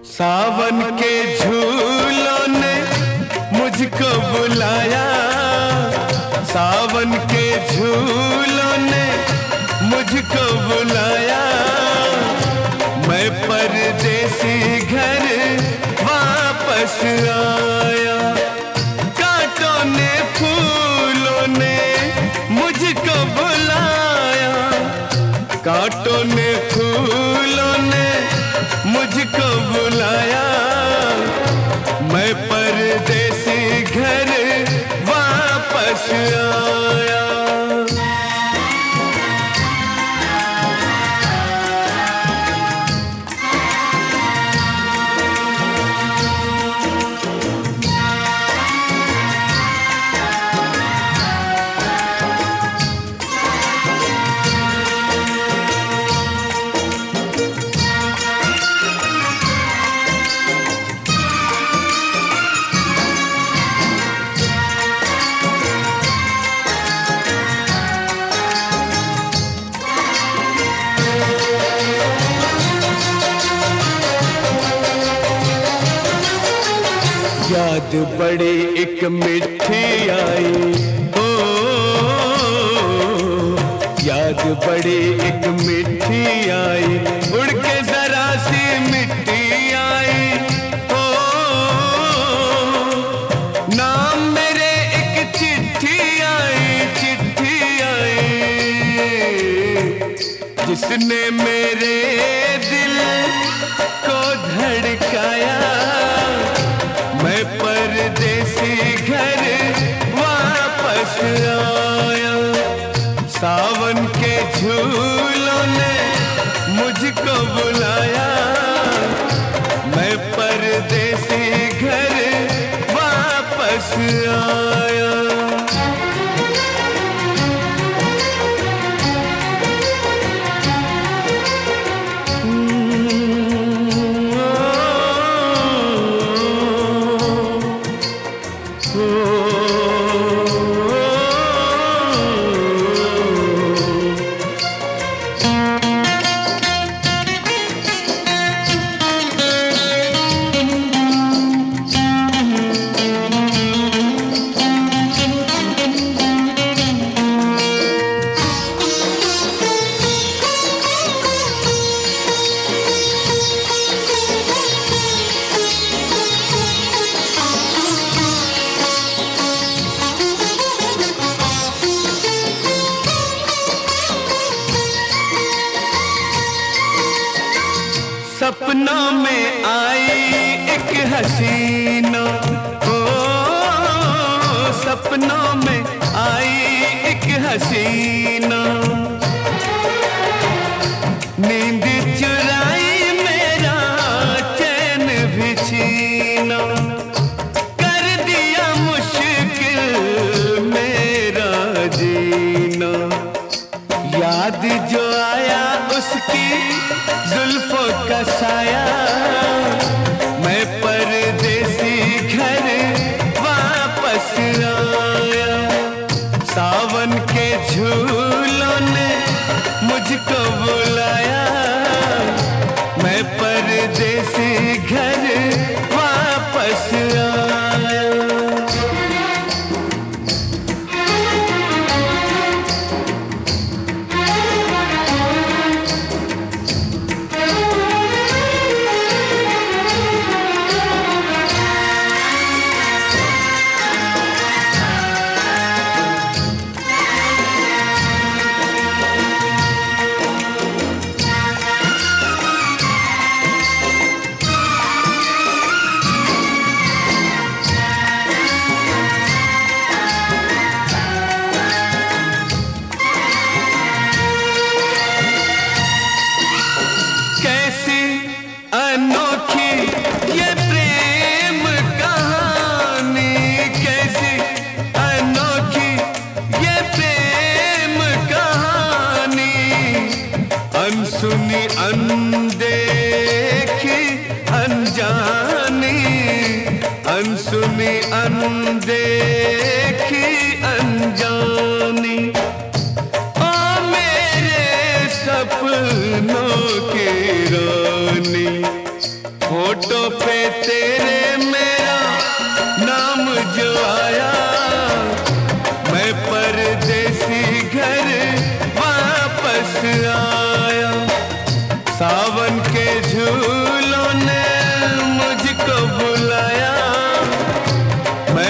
सावन के झूलों ने मुझको बुलाया। सावन के झूलों ने मुझको बुलाया। मैं परदेसी घर वापस आया। कांटों ने, फूलों ने मुझको बुलाया। कांटों ने, फूलों परदेसी घर वापस आया याद बड़ी एक मिठी आई। हो याद बड़ी एक मिठी आई। उड़ के जरा सी मिट्टी आई। हो नाम मेरे एक चिट्ठी आई चिट्ठी आई। जिसने मेरे दिल को धड़काया। घर वापस आया। सावन के झूलों ने मुझको बुलाया। मैं परदेसी सपनों में आई एक हसीना। का मैं परदेसी घर वापस आया। सावन के झूलों ने मुझको बुलाया अनसुनी अनदेखी अनजानी। ओ मेरे सपनों की रानी। फ़ोटो पे तेरे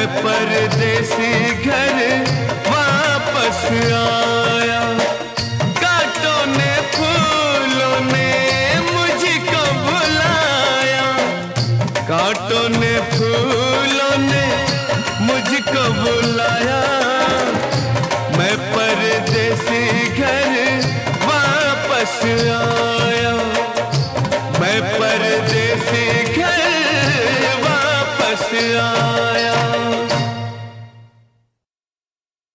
परदेसी घर वापस आया। कांटों ने फूलों ने मुझको बुलाया। कांटों ने फूलों ने मुझको बुलाया। मैं परदेसी घर वापस आया। मैं परदेसी घर वापस आया।